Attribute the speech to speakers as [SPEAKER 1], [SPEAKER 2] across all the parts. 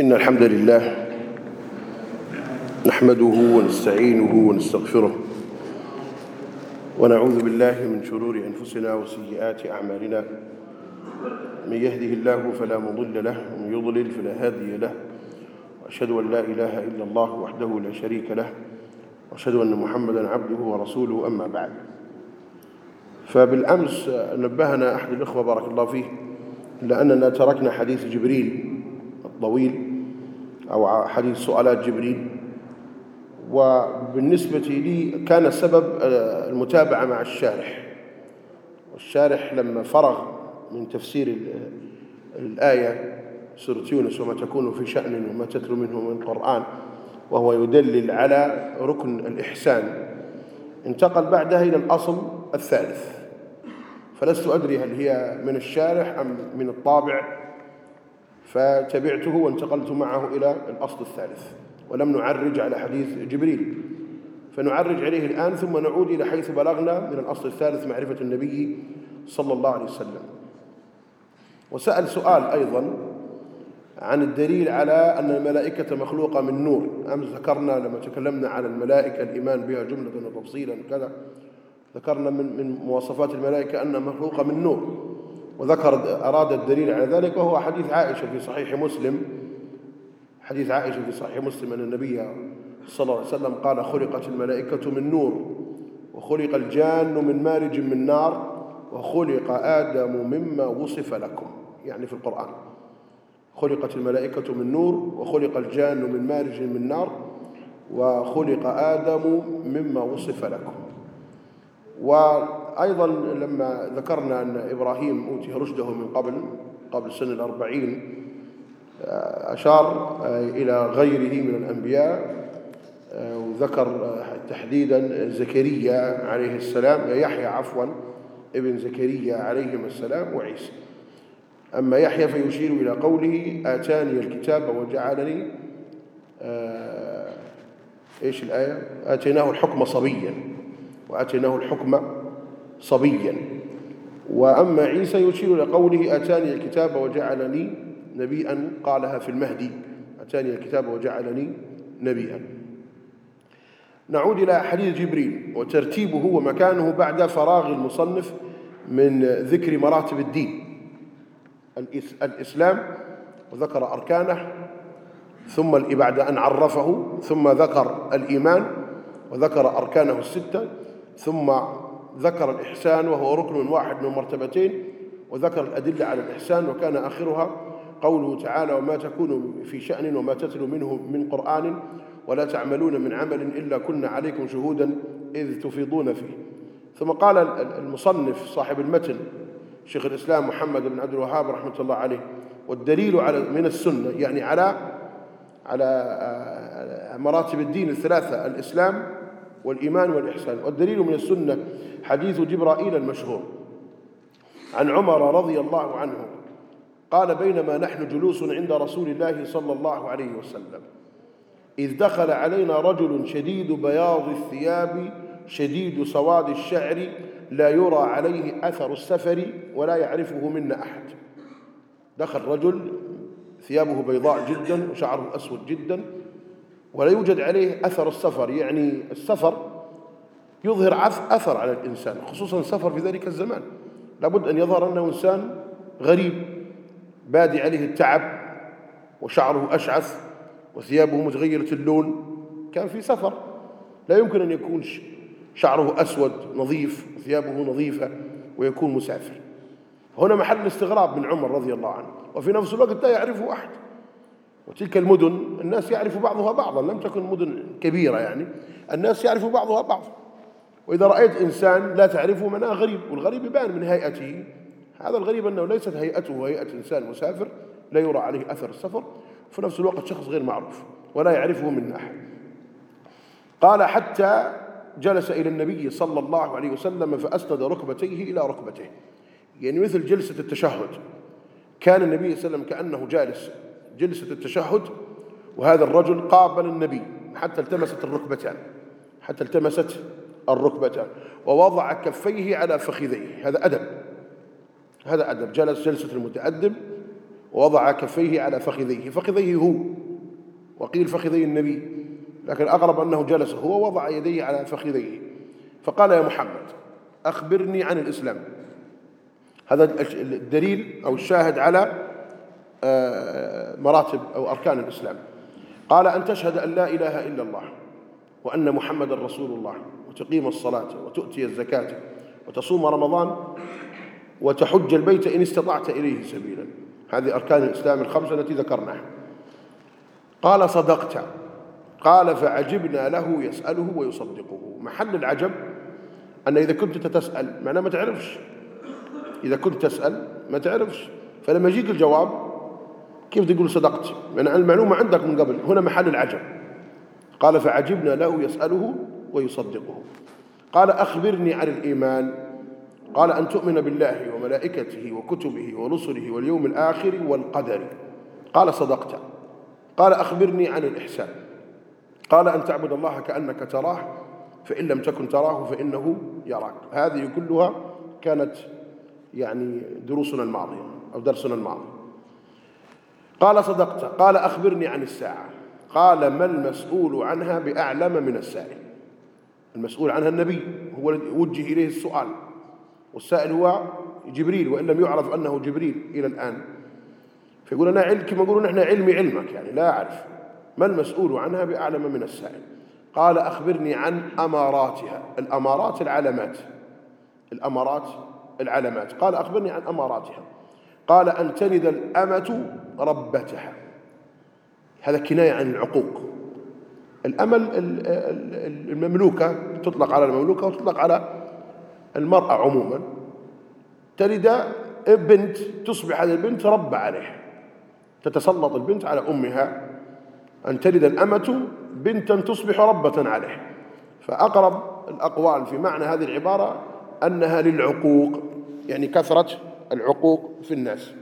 [SPEAKER 1] إن الحمد لله نحمده ونستعينه ونستغفره ونعوذ بالله من شرور أنفسنا وسيئات أعمالنا. من يهده الله فلا مضل له ومن يضلل فلا هادي له. وأشهد أن لا إله إلا الله وحده لا شريك له. وأشهد أن محمدا عبده ورسوله أما بعد. فبالأمس نبهنا أحد الإخوة بارك الله فيه إلا أننا تركنا حديث جبريل الطويل أو حديث سؤالات جبريل. وبالنسبة لي كان السبب المتابعة مع الشارح. والشارح لما فرغ من تفسير الآية سورة يونس وما تكون في شأن وما تتلو منه من القرآن وهو يدلل على ركن الإحسان انتقل بعدها إلى الأصل الثالث. فلست أدري هل هي من الشارح أم من الطابع. فتبعته وانتقلت معه إلى الأصل الثالث. ولم نعرج على حديث جبريل. فنعرج عليه الآن ثم نعود إلى حيث بلغنا من الأصل الثالث معرفة النبي صلى الله عليه وسلم. وسأل سؤال أيضا عن الدليل على أن الملائكة مخلوقة من نور. أمس ذكرنا لما تكلمنا على الملائكة الإيمان بها جملة وتفصيلا كذا ذكرنا من من مواصفات الملائكة أنها مخلوقة من نور. وذكر أراد الدليل على ذلك وهو حديث عائشة في صحيح مسلم. حديث عائشة في صحيح مسلم أن النبي صلى الله عليه وسلم قال خلقت الملائكة من نور وخلق الجان من مارج من نار وخلق آدم مما وصف لكم. يعني في القرآن. خلقت الملائكة من نور وخلق الجان من مارج من نار وخلق آدم مما وصف لكم. وأيضا لما ذكرنا أن إبراهيم أوتي رشده من قبل قبل سن الأربعين أشار إلى غيره من الأنبياء وذكر تحديدا زكريا عليه السلام يحيى عفوا ابن زكريا عليهما السلام وعيسى. أما يحيى فيشير إلى قوله آتاني الكتاب وجعلني إيش الآية؟ آتيناه الحكم صبيا. وآتيناه الحكم صبيا. وأما عيسى يشير إلى قوله آتاني الكتاب وجعلني نبيا. قالها في المهدي أتاني الكتاب وجعلني نبيا. نعود إلى حديث جبريل وترتيبه ومكانه بعد فراغ المصنف من ذكر مراتب الدين. الإسلام وذكر أركانه ثم بعد أن عرفه ثم ذكر الإيمان وذكر أركانه الستة ثم ذكر الإحسان وهو ركن واحد من مرتبتين وذكر الأدلة على الإحسان وكان آخرها قوله تعالى وما تكون في شأن وما تتلو منه من قرآن ولا تعملون من عمل إلا كنا عليكم شهودا إذ تفيضون فيه. ثم قال المصنف صاحب المتن شيخ الإسلام محمد بن عبد الوهاب رحمة الله عليه والدليل على من السنة يعني على على مراتب الدين الثلاثة الإسلام والإيمان والإحسان. والدليل من السنة حديث جبرائيل المشهور عن عمر رضي الله عنه. قال بينما نحن جلوس عند رسول الله صلى الله عليه وسلم إذ دخل علينا رجل شديد بياض الثياب شديد سواد الشعر لا يرى عليه أثر السفر ولا يعرفه منا أحد. دخل رجل ثيابه بيضاء جدا وشعره أسود جدا ولا يوجد عليه أثر السفر. يعني السفر يظهر أثر على الإنسان خصوصا السفر في ذلك الزمان. لابد أن يظهر أنه إنسان غريب بادي عليه التعب وشعره أشعث وثيابه متغيرة اللون. كان في سفر لا يمكن أن يكون شعره أسود نظيف وثيابه نظيفة ويكون مسافر. هنا محل الاستغراب من عمر رضي الله عنه وفي نفس الوقت لا يعرفه أحد. وتلك المدن الناس يعرف بعضها بعضا لم تكن مدن كبيرة يعني. الناس يعرف بعضها بعضا. وإذا رأيت إنسان لا تعرفه مناه غريب والغريب يبان من هيئته. هذا الغريب أنه ليست هيئته هيئة إنسان مسافر لا يرى عليه أثر السفر. في نفس الوقت شخص غير معروف ولا يعرفه من أحد. قال حتى جلس إلى النبي صلى الله عليه وسلم فأسند ركبتيه إلى ركبتيه يعني مثل جلسة التشهد. كان النبي صلى الله عليه وسلم كأنه جالس جلسة التشهد وهذا الرجل قابل النبي حتى التمست الركبتان حتى التمست الركبتان ووضع كفيه على فخذيه. هذا أدب. هذا أدب. جلس جلسة المتأدب ووضع كفيه على فخذيه. فخذيه هو. وقيل فخذي النبي. لكن أغرب أنه جلس هو وضع يديه على فخذيه. فقال يا محمد أخبرني عن الإسلام. هذا الدليل أو الشاهد على مراتب أو أركان الإسلام. قال أن تشهد أن لا إله إلا الله وأن محمد رسول الله وتقيم الصلاة وتؤتي الزكاة وتصوم رمضان وتحج البيت إن استطعت إليه سبيلا. هذه أركان الإسلام الخمسة التي ذكرناها. قال صدقت. قال فعجبنا له يسأله ويصدقه. محل العجب أن إذا كنت تسأل معناه ما تعرفش. إذا كنت تسأل ما تعرفش. فلما يجيك الجواب كيف تقول صدقت؟ يعني المعلومة عندك من قبل هنا محل العجب. قال فعجبنا له يسأله ويصدقه. قال أخبرني عن الإيمان. قال أن تؤمن بالله وملائكته وكتبه ورسله واليوم الآخر والقدر. قال صدقت. قال أخبرني عن الإحسان. قال أن تعبد الله كأنك تراه فإن لم تكن تراه فإنه يراك. هذه كلها كانت يعني دروسنا الماضية أو درسنا الماضي. قال صدقت. قال أخبرني عن الساعة. قال ما المسؤول عنها بأعلم من السائل. المسؤول عنها النبي هو الذي وجه إليه السؤال. والسائل هو جبريل وإن لم يعرف أنه جبريل إلى الآن. فيقول أنا علم كما يقولون إحنا علمي علمك يعني لا أعرف. ما المسؤول عنها بأعلم من السائل؟ قال أخبرني عن أماراتها. الأمارات العلامات. الأمارات العلامات. قال أخبرني عن أماراتها. قال أن تلد الأمة ربتها. هذا كناية عن العقوق. الأمل المملوكة تطلق على المملوكة وتطلق على المرأة عموما. تلد بنت تصبح هذه البنت رب عليها. تتسلط البنت على أمها. أن تلد الأمة بنتا تصبح ربة عليه فأقرب الأقوال في معنى هذه العبارة أنها للعقوق يعني كثرة العقوق في الناس.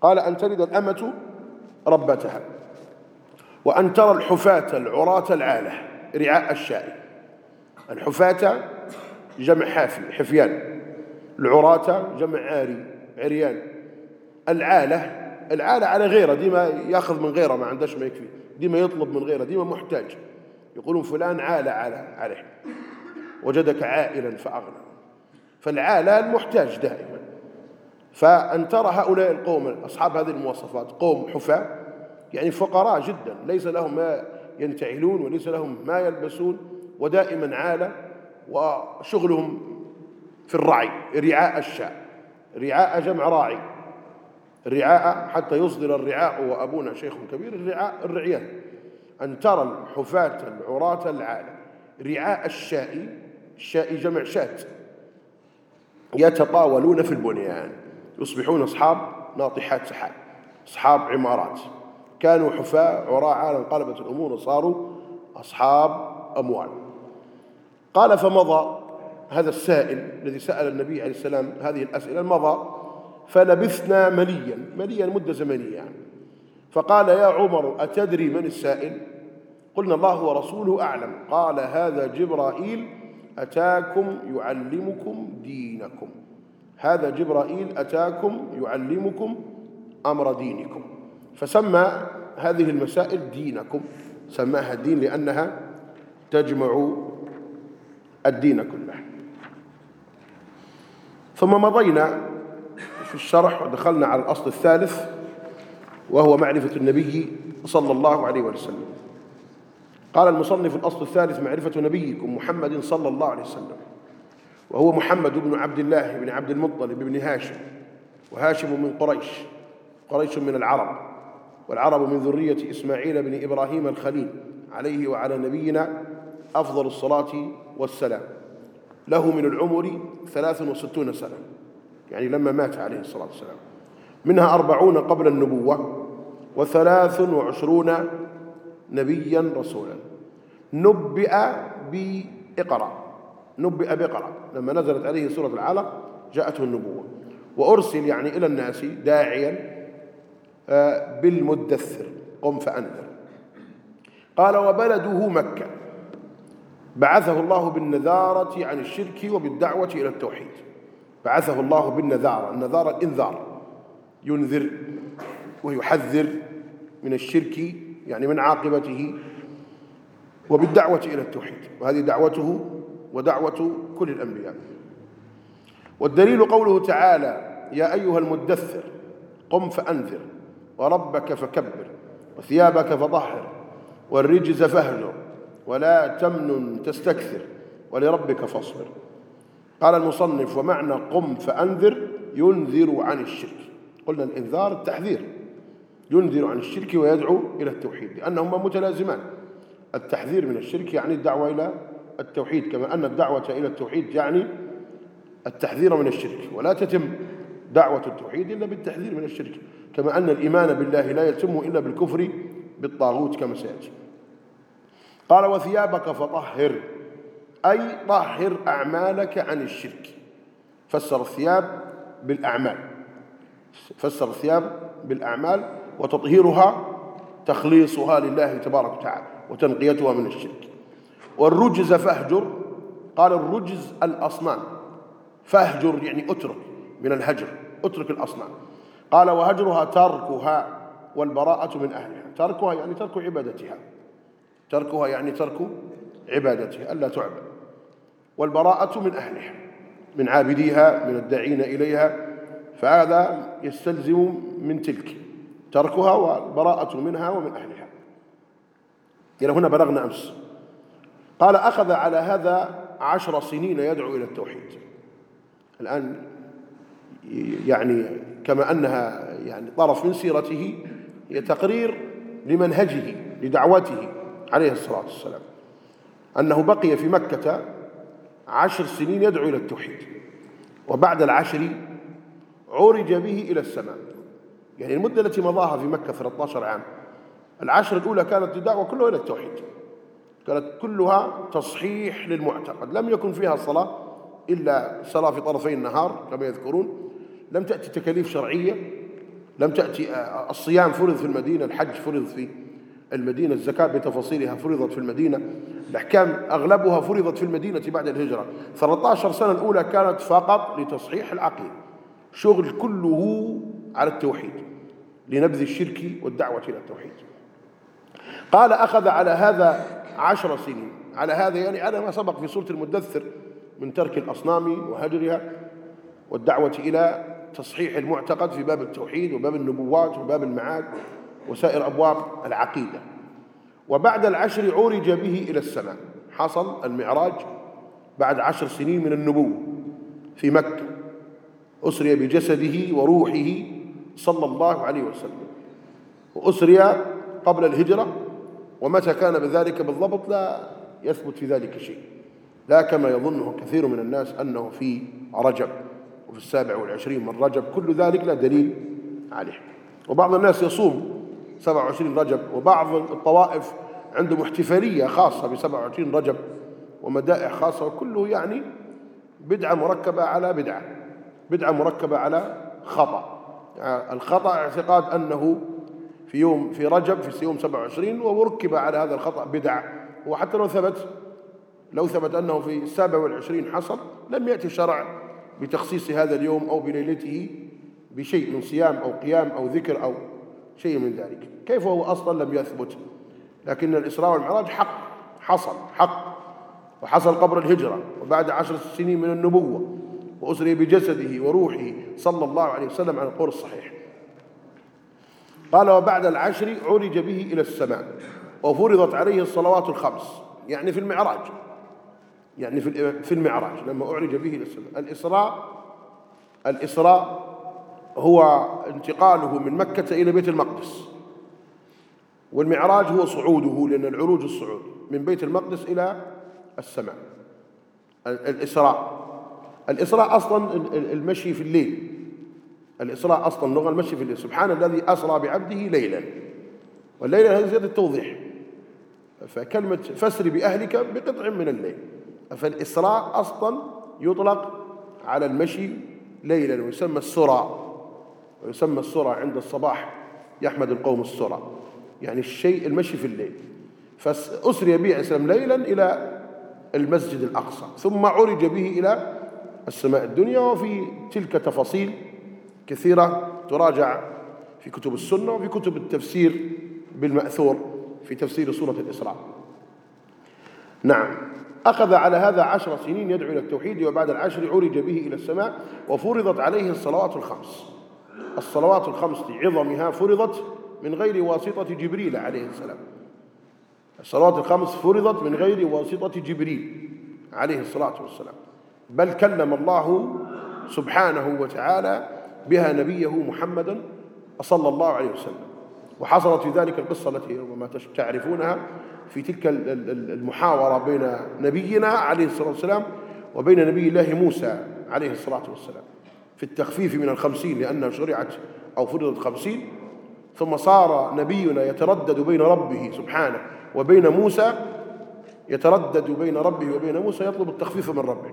[SPEAKER 1] قال أن تلد الأمة ربتها وأن ترى الحفاة العراة العالة رعاء الشاء الحفاة جمع حافي حفيان. العراة جمع عاري عريان. العالة العالة على غيرة ديما يأخذ من غيرة ما عندهش ما يكفي. ديما يطلب من غيرة ديما محتاج. يقولون فلان عال على عليه. وجدك عائلا فأغنى. فالعالة المحتاج دائما. فأن ترى هؤلاء القوم أصحاب هذه المواصفات قوم حفاة يعني فقراء جدا ليس لهم ما ينتعلون وليس لهم ما يلبسون ودائما عالة وشغلهم في الرعي رعاء الشاء رعاء جمع راعي الرعاء حتى يصدر الرعاء وأبونا شيخ كبير الرعاء الرعيان. أن ترى الحفاة العراة العالة رعاء الشاء الشاء جمع شاة يتطاولون في البنيان. يصبحون أصحاب ناطحات سحاب أصحاب عمارات. كانوا حفاة عالم انقلبت الأمور وصاروا أصحاب أموال. قال فمضى هذا السائل الذي سأل النبي عليه السلام هذه الأسئلة مضى فلبثنا مليا مليا مدة زمنية يعني. فقال يا عمر أتدري من السائل؟ قلنا الله ورسوله أعلم. قال هذا جبرائيل أتاكم يعلمكم دينكم. هذا جبرائيل أتاكم يعلمكم أمر دينكم. فسمى هذه المسائل دينكم. سماها الدين لأنها تجمع الدين كله. ثم مضينا في الشرح ودخلنا على الأصل الثالث وهو معرفة النبي صلى الله عليه وسلم. قال المصنف الأصل الثالث معرفة نبيكم محمد صلى الله عليه وسلم. وهو محمد بن عبد الله بن عبد المطلب بن هاشم وهاشم من قريش قريش من العرب والعرب من ذرية إسماعيل بن إبراهيم الخليل عليه وعلى نبينا أفضل الصلاة والسلام. له من العمر ثلاث وستون سنة يعني لما مات عليه الصلاة والسلام. منها أربعون قبل النبوة وثلاث وعشرون نبيا رسولا. نبئ بإقرأ. نبئ بإقرأ لما نزلت عليه سورة العلق جاءته النبوة. وأرسل يعني إلى الناس داعيا آه، بالمدثر. قم فأنذر. قال وبلده مكة. بعثه الله بالنذارة عن الشرك وبالدعوة إلى التوحيد. بعثه الله بالنذارة. النذارة الإنذار. ينذر ويحذر من الشرك يعني من عاقبته وبالدعوة إلى التوحيد. وهذه دعوته ودعوة كل الأنبياء. والدليل قوله تعالى يا أيها المدثر قم فأنذر وربك فكبر وثيابك فطهر والرجز فاهجر ولا تمنن تستكثر ولربك فاصبر. قال المصنف ومعنى قم فأنذر ينذر عن الشرك. قلنا الإنذار التحذير. ينذر عن الشرك ويدعو إلى التوحيد لأنهما متلازمان. التحذير من الشرك يعني الدعوة إلى التوحيد كما أن الدعوة إلى التوحيد يعني التحذير من الشرك ولا تتم دعوة التوحيد إلا بالتحذير من الشرك كما أن الإيمان بالله لا يتم إلا بالكفر بالطاغوت كما سيأتي. قال وثيابك فطهر أي طهر أعمالك عن الشرك. فسر الثياب بالأعمال فسر الثياب بالأعمال وتطهيرها تخليصها لله تبارك وتعالى وتنقيتها من الشرك. والرجز فاهجر. قال الرجز الأصنام. فاهجر يعني اترك من الهجر اترك الأصنام. قال وهجرها تركها والبراءة من أهلها. تركها يعني ترك عبادتها. تركها يعني ترك عبادتها. ألا تعبد. والبراءة من أهلها من عابديها من الداعين إليها. فهذا يستلزم من تلك. تركها والبراءة منها ومن أهلها. إلى هنا بلغنا أمس. قال أخذ على هذا عشر سنين يدعو إلى التوحيد. الآن يعني كما أنها يعني طرف من سيرته هي تقرير لمنهجه لدعوته عليه الصلاة والسلام. أنه بقي في مكة عشر سنين يدعو إلى التوحيد. وبعد العشر عرج به إلى السماء. يعني المدة التي مضاها في مكة 13 عام. العشر الأولى كانت الدعوة كلها إلى التوحيد. كانت كلها تصحيح للمعتقد. لم يكن فيها صلاة إلا صلاة في طرفي النهار كما يذكرون. لم تأتي تكاليف شرعية لم تأتي آه، الصيام فرض في المدينة الحج فرض في المدينة الزكاة بتفاصيلها فرضت في المدينة الأحكام أغلبها فرضت في المدينة بعد الهجرة. 13 سنة الأولى كانت فقط لتصحيح العقيدة. شغل كله على التوحيد لنبذ الشرك والدعوة إلى التوحيد. قال أخذ على هذا عشر سنين. على هذا يعني على ما سبق في سورة المدثر من ترك الأصنام وهجرها والدعوة إلى تصحيح المعتقد في باب التوحيد وباب النبوات وباب المعاد وسائر أبواب العقيدة. وبعد العشر عرج به إلى السماء. حصل المعراج بعد عشر سنين من النبوة في مكة. أسري بجسده وروحه صلى الله عليه وسلم. وأسري قبل الهجرة ومتى كان بذلك بالضبط لا يثبت في ذلك شيء. لا كما يظنه كثير من الناس أنه في رجب وفي السابع والعشرين من رجب كل ذلك لا دليل عليه. وبعض الناس يصوم 27 رجب وبعض الطوائف عنده احتفالية خاصة ب 27 رجب ومدائح خاصة وكله يعني بدعة مركبة على بدعة بدعة مركبة على خطأ. يعني الخطأ اعتقاد أنه في يوم في رجب في يوم 27 وركب على هذا الخطأ بدع وحتى لو ثبت لو ثبت أنه في السابع والعشرين حصل لم يأتي الشرع بتخصيص هذا اليوم أو بليلته بشيء من صيام أو قيام أو ذكر أو شيء من ذلك. كيف هو أصلا لم يثبت؟ لكن الإسراء والمعراج حق حصل حق. وحصل قبل الهجرة وبعد عشر سنين من النبوة. وأسري بجسده وروحه صلى الله عليه وسلم على القول الصحيح. قال وبعد العشر عرج به إلى السماء وفرضت عليه الصلوات الخمس يعني في المعراج يعني في المعراج لما أعرج به إلى السماء. الإسراء الإسراء هو انتقاله من مكة إلى بيت المقدس والمعراج هو صعوده لأن العروج الصعود من بيت المقدس إلى السماء. الإسراء الإسراء أصلا المشي في الليل. الإسراء أصلا لغة المشي في الليل سبحان الذي أسرى بعبده ليلا. والليلة هذه زيادة التوضيح. فكلمة فسر بأهلك بقطع من الليل. فالإسراء أصلا يطلق على المشي ليلا ويسمى السرى. ويسمى السرى عند الصباح يحمد القوم السرى. يعني الشيء المشي في الليل. فأسري به عليه ليلا إلى المسجد الأقصى. ثم عرج به إلى السماء الدنيا وفي تلك تفاصيل كثيرة تراجع في كتب السنة وفي كتب التفسير بالمأثور في تفسير سورة الإسراء. نعم. أخذ على هذا عشر سنين يدعو إلى التوحيد وبعد العشر عرج به إلى السماء وفرضت عليه الصلوات الخمس. الصلوات الخمس عظمها فرضت من غير واسطة جبريل عليه السلام. الصلوات الخمس فرضت من غير واسطة جبريل عليه الصلاة والسلام. بل كلم الله سبحانه وتعالى بها نبيه محمدا صلى الله عليه وسلم. وحصلت في ذلك القصة التي ربما تعرفونها في تلك المحاورة بين نبينا عليه الصلاة والسلام وبين نبي الله موسى عليه الصلاة والسلام. في التخفيف من الخمسين لأنها شرعت أو فرضت خمسين ثم صار نبينا يتردد بين ربه سبحانه وبين موسى يتردد بين ربه وبين موسى يطلب التخفيف من ربه.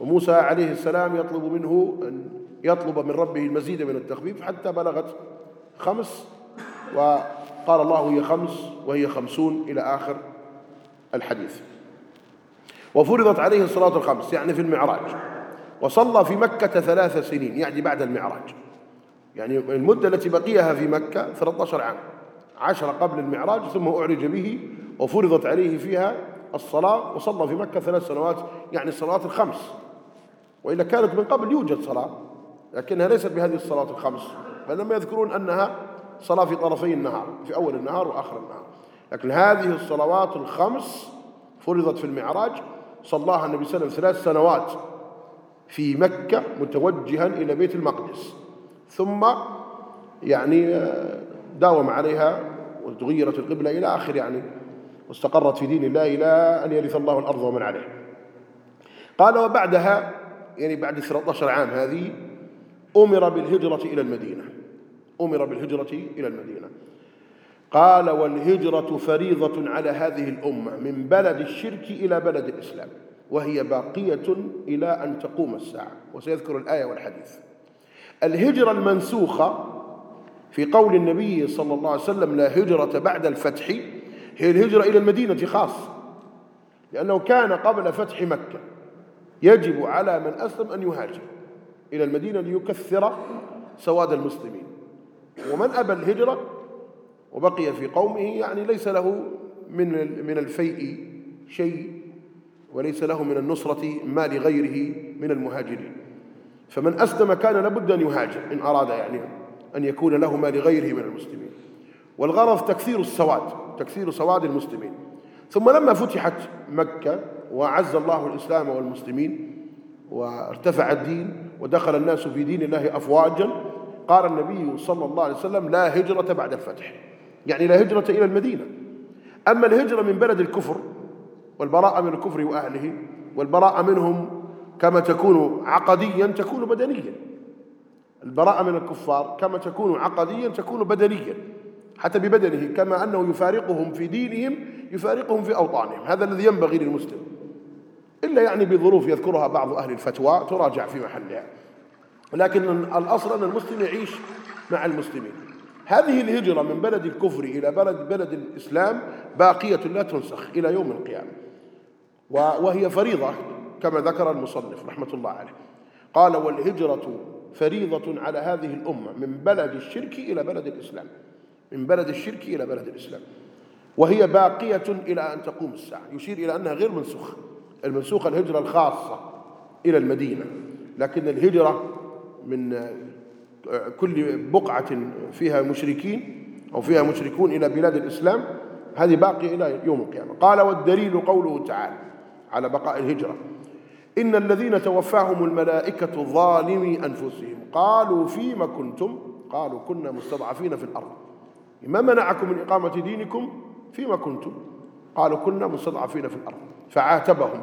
[SPEAKER 1] وموسى عليه السلام يطلب منه أن يطلب من ربه المزيد من التخفيف حتى بلغت خمس وقال الله هي خمس وهي خمسون إلى آخر الحديث. وفرضت عليه الصلاة الخمس يعني في المعراج. وصلى في مكة ثلاث سنين يعني بعد المعراج. يعني المدة التي بقيها في مكة 13 عام عشر قبل المعراج ثم أعرج به وفرضت عليه فيها الصلاة وصلى في مكة ثلاث سنوات يعني الصلاة الخمس. وإلا كانت من قبل يوجد صلاة. لكنها ليست بهذه الصلاة الخمس فلما يذكرون أنها صلاة في طرفي النهار في أول النهار وآخر النهار. لكن هذه الصلوات الخمس فرضت في المعراج صلاها النبي صلى الله عليه وسلم ثلاث سنوات في مكة متوجها إلى بيت المقدس. ثم يعني آه، داوم عليها وتغيرت القبلة إلى آخر يعني واستقرت في دين الله إلى أن يرث الله الأرض ومن عليها قال وبعدها يعني بعد 13 عام هذه أمر بالهجرة إلى المدينة. أمر بالهجرة إلى المدينة. قال والهجرة فريضة على هذه الأمة من بلد الشرك إلى بلد الإسلام وهي باقية إلى أن تقوم الساعة. وسيذكر الآية والحديث. الهجرة المنسوخة في قول النبي صلى الله عليه وسلم لا هجرة بعد الفتح هي الهجرة إلى المدينة خاصة لأنه كان قبل فتح مكة. يجب على من أسلم أن يهاجر. إلى المدينة ليكثر سواد المسلمين. ومن أبى الهجرة وبقي في قومه يعني ليس له من من الفيء شيء وليس له من النصرة ما لغيره من المهاجرين. فمن أسلم كان لابد أن يهاجر إن أراد يعني أن يكون له ما لغيره من المسلمين. والغرض تكثير السواد تكثير سواد المسلمين. ثم لما فتحت مكة وعز الله الإسلام والمسلمين وارتفع الدين ودخل الناس في دين الله أفواجا. قال النبي صلى الله عليه وسلم لا هجرة بعد الفتح. يعني لا هجرة إلى المدينة. أما الهجرة من بلد الكفر والبراءة من الكفر وأهله والبراءة منهم كما تكون عقديا تكون بدنيا. البراءة من الكفار كما تكون عقديا تكون بدنيا. حتى ببدنه كما أنه يفارقهم في دينهم يفارقهم في أوطانهم. هذا الذي ينبغي للمسلم. إلا يعني بظروف يذكرها بعض أهل الفتوى تراجع في محلها. لكن الأصل أن المسلم يعيش مع المسلمين. هذه الهجرة من بلد الكفر إلى بلد بلد الإسلام باقية لا تنسخ إلى يوم القيامة. وهي فريضة كما ذكر المصنف رحمة الله عليه. قال والهجرة فريضة على هذه الأمة من بلد الشرك إلى بلد الإسلام. من بلد الشرك إلى بلد الإسلام. وهي باقية إلى أن تقوم الساعة. يشير إلى أنها غير منسوخة. المنسوخة الهجرة الخاصة إلى المدينة لكن الهجرة من كل بقعة فيها مشركين أو فيها مشركون إلى بلاد الإسلام هذه باقية إلى يوم القيامة. قال والدليل قوله تعالى على بقاء الهجرة إن الذين توفاهم الملائكة ظالمي أنفسهم. قالوا فيما كنتم؟ قالوا كنا مستضعفين في الأرض. ما منعكم من إقامة دينكم؟ فيما كنتم؟ قالوا كنا مستضعفين في الأرض. فعاتبهم.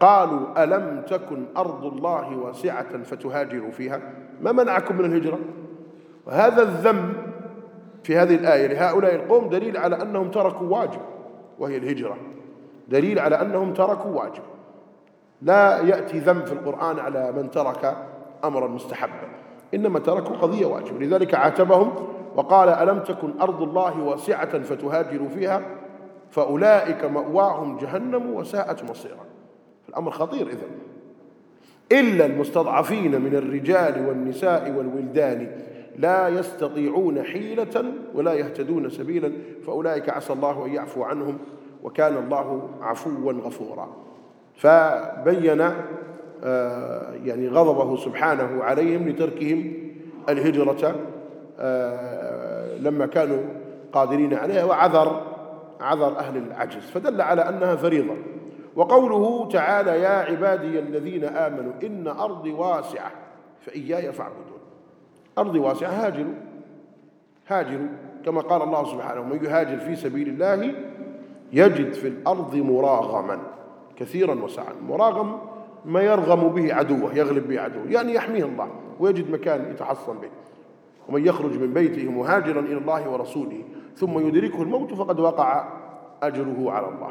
[SPEAKER 1] قالوا ألم تكن أرض الله واسعة فتهاجروا فيها؟ ما منعكم من الهجرة؟ وهذا الذم في هذه الآية لهؤلاء القوم دليل على أنهم تركوا واجب وهي الهجرة. دليل على أنهم تركوا واجب. لا يأتي ذم في القرآن على من ترك أمرا مستحبا. إنما تركوا قضية واجب. لذلك عاتبهم وقال ألم تكن أرض الله واسعة فتهاجروا فيها؟ فأولئك مأواهم جهنم وساءت مصيرا. الأمر خطير إذن. إلا المستضعفين من الرجال والنساء والولدان لا يستطيعون حيلة ولا يهتدون سبيلا فأولئك عسى الله أن يعفو عنهم وكان الله عفوا غفورا. فبين آه، يعني غضبه سبحانه عليهم لتركهم الهجرة آه، لما كانوا قادرين عليها وعذر عذر أهل العجز فدل على أنها فريضة. وقوله تعالى يا عبادي الذين آمنوا إن أرضي واسعة فإياي فاعبدون. أرضي واسعة هاجروا. هاجروا. كما قال الله سبحانه من يهاجر في سبيل الله يجد في الأرض مراغما كثيرا وسعا. مراغم ما يرغم به عدوه يغلب به عدوه يعني يحميه الله ويجد مكان يتحصن به. ومن يخرج من بيته مهاجرا إلى الله ورسوله ثم يدركه الموت فقد وقع أجره على الله.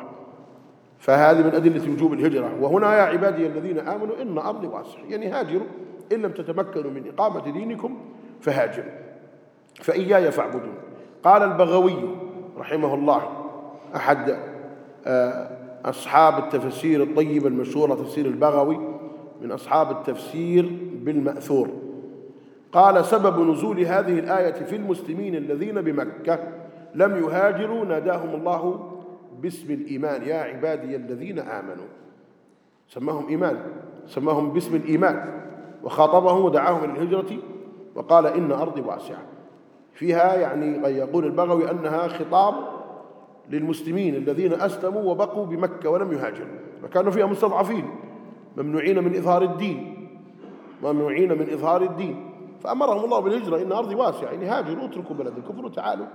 [SPEAKER 1] فهذه من أدلة وجوب الهجرة. وهنا يا عبادي الذين آمنوا إن أرضي واسعة. يعني هاجروا. إن لم تتمكنوا من إقامة دينكم فهاجروا. فإياي فاعبدون. قال البغوي رحمه الله أحد آه، أصحاب التفسير الطيب المشهور تفسير البغوي من أصحاب التفسير بالمأثور. قال سبب نزول هذه الآية في المسلمين الذين بمكة لم يهاجروا ناداهم الله باسم الإيمان. يا عبادي الذين آمنوا. سماهم إيمان. سماهم باسم الإيمان. وخاطبهم ودعاهم إلى الهجرة. وقال إن أرضي واسعة. فيها يعني قد يقول البغوي أنها خطاب للمسلمين الذين أسلموا وبقوا بمكة ولم يهاجروا. وكانوا فيها مستضعفين. ممنوعين من إظهار الدين. ممنوعين من إظهار الدين. فأمرهم الله بالهجرة. إن أرضي واسعة. يعني هاجروا اتركوا بلد الكفر وتعالوا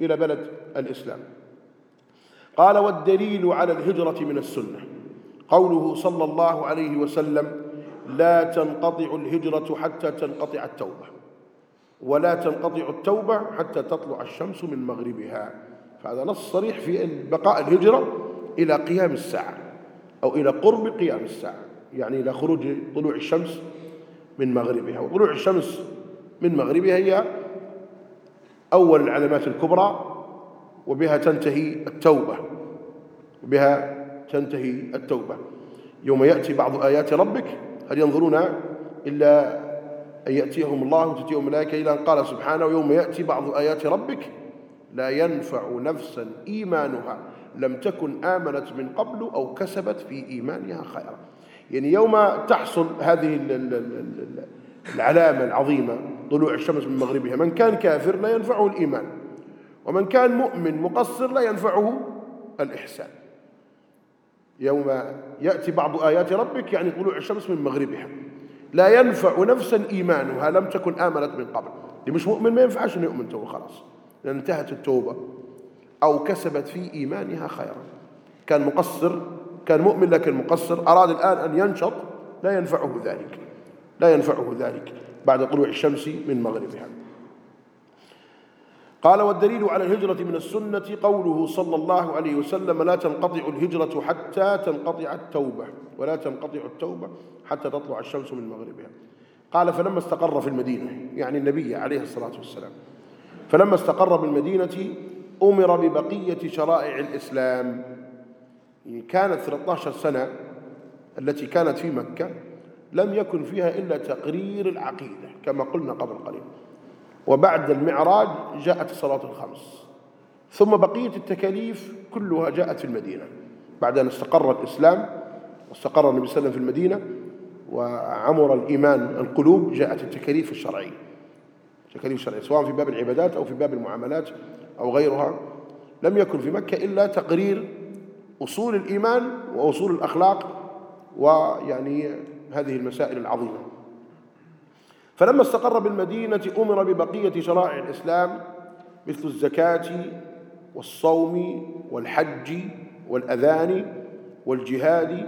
[SPEAKER 1] إلى بلد الإسلام. قال والدليل على الهجرة من السنة. قوله صلى الله عليه وسلم لا تنقطع الهجرة حتى تنقطع التوبة. ولا تنقطع التوبة حتى تطلع الشمس من مغربها. فهذا نص صريح في بقاء الهجرة إلى قيام الساعة أو إلى قرب قيام الساعة. يعني إلى خروج طلوع الشمس من مغربها. وطلوع الشمس من مغربها هي أول العلامات الكبرى وبها تنتهي التوبة. بها تنتهي التوبة. يوم يأتي بعض آيات ربك هل ينظرون إلا أن يأتيهم الله وتأتيهم الملائكة إلى أن قال سبحانه يوم يأتي بعض آيات ربك لا ينفع نفسا إيمانها. لم تكن آمنت من قبل أو كسبت في إيمانها خيرا. يعني يوم تحصل هذه العلامة العظيمة طلوع الشمس من مغربها. من كان كافر لا ينفعه الإيمان ومن كان مؤمن مقصر لا ينفعه الإحسان. يوم يأتي بعض آيات ربك يعني طلوع الشمس من مغربها. لا ينفع نفسا إيمانها لم تكن آمنت من قبل. اللي مش مؤمن ما ينفعش أن يؤمن تو خلاص. لأن انتهت التوبة. أو كسبت في إيمانها خيرا. كان مقصر كان مؤمن لكن مقصر أراد الآن أن ينشط لا ينفعه ذلك. لا ينفعه ذلك. بعد طلوع الشمس من مغربها. قال والدليل على الهجرة من السنة قوله صلى الله عليه وسلم لا تنقطع الهجرة حتى تنقطع التوبة ولا تنقطع التوبة حتى تطلع الشمس من مغربها. قال فلما استقر في المدينة يعني النبي عليه الصلاة والسلام فلما استقر بالمدينة أمر ببقية شرائع الإسلام. كانت 13 سنة التي كانت في مكة لم يكن فيها إلا تقرير العقيدة كما قلنا قبل قليل. وبعد المعراج جاءت الصلاة الخمس. ثم بقية التكاليف كلها جاءت في المدينة. بعد أن استقر الإسلام واستقر النبي صلى الله عليه وسلم في المدينة وعمر الإيمان القلوب جاءت التكاليف الشرعية. التكاليف الشرعية سواء في باب العبادات أو في باب المعاملات أو غيرها. لم يكن في مكة إلا تقرير أصول الإيمان وأصول الأخلاق ويعني هذه المسائل العظيمة. فلما استقر بالمدينة أمر ببقية شرائع الإسلام مثل الزكاة والصوم والحج والأذان والجهاد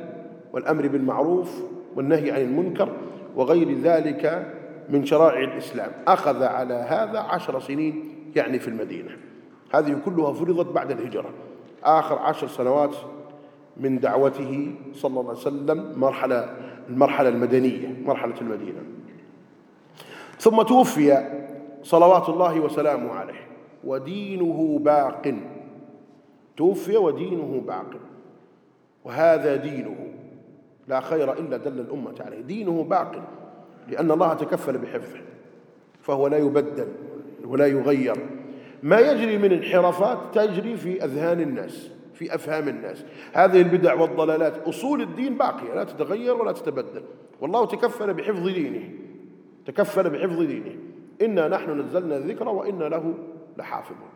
[SPEAKER 1] والأمر بالمعروف والنهي عن المنكر وغير ذلك من شرائع الإسلام. أخذ على هذا عشر سنين يعني في المدينة. هذه كلها فرضت بعد الهجرة. آخر عشر سنوات من دعوته صلى الله عليه وسلم مرحلة المرحلة المدنية مرحلة المدينة. ثم توفي صلوات الله وسلامه عليه ودينه باق. توفي ودينه باق. وهذا دينه لا خير إلا دل الأمة عليه. دينه باق لأن الله تكفل بحفظه فهو لا يبدل ولا يغير. ما يجري من انحرافات تجري في أذهان الناس. في أفهام الناس. هذه البدع والضلالات أصول الدين باقية لا تتغير ولا تتبدل. والله تكفل بحفظ دينه تكفل بحفظ دينه. إنا نحن نزلنا الذكر وإنا له لحافظون.